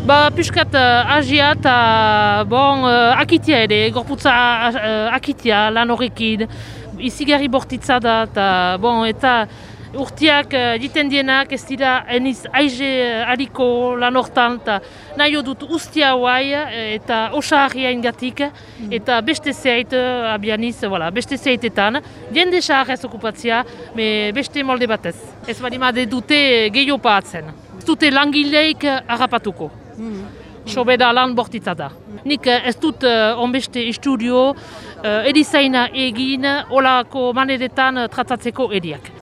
Ba, piskat uh, agia eta bon, uh, akitia ere, gorputza uh, akitia lan horrekin, izigarri bortitza da, eta bon, eta urtiak uh, diten dienak ez dira eniz aize uh, hariko lan hortan, eta nahi dut ustia hauai eta osahari ingatik, eta beste zeit, uh, abianiz, voilà, beste zeitetan, jende sahar ez okupatzia, me beste molde batez. Ez badimade dute gehiago paatzen. Ez dute langileik harrapatuko. Sobeda lan bortitza da. Nik ez dut uh, onbeste estudio uh, edizaina egin olako maneretan tratatzeko ediak.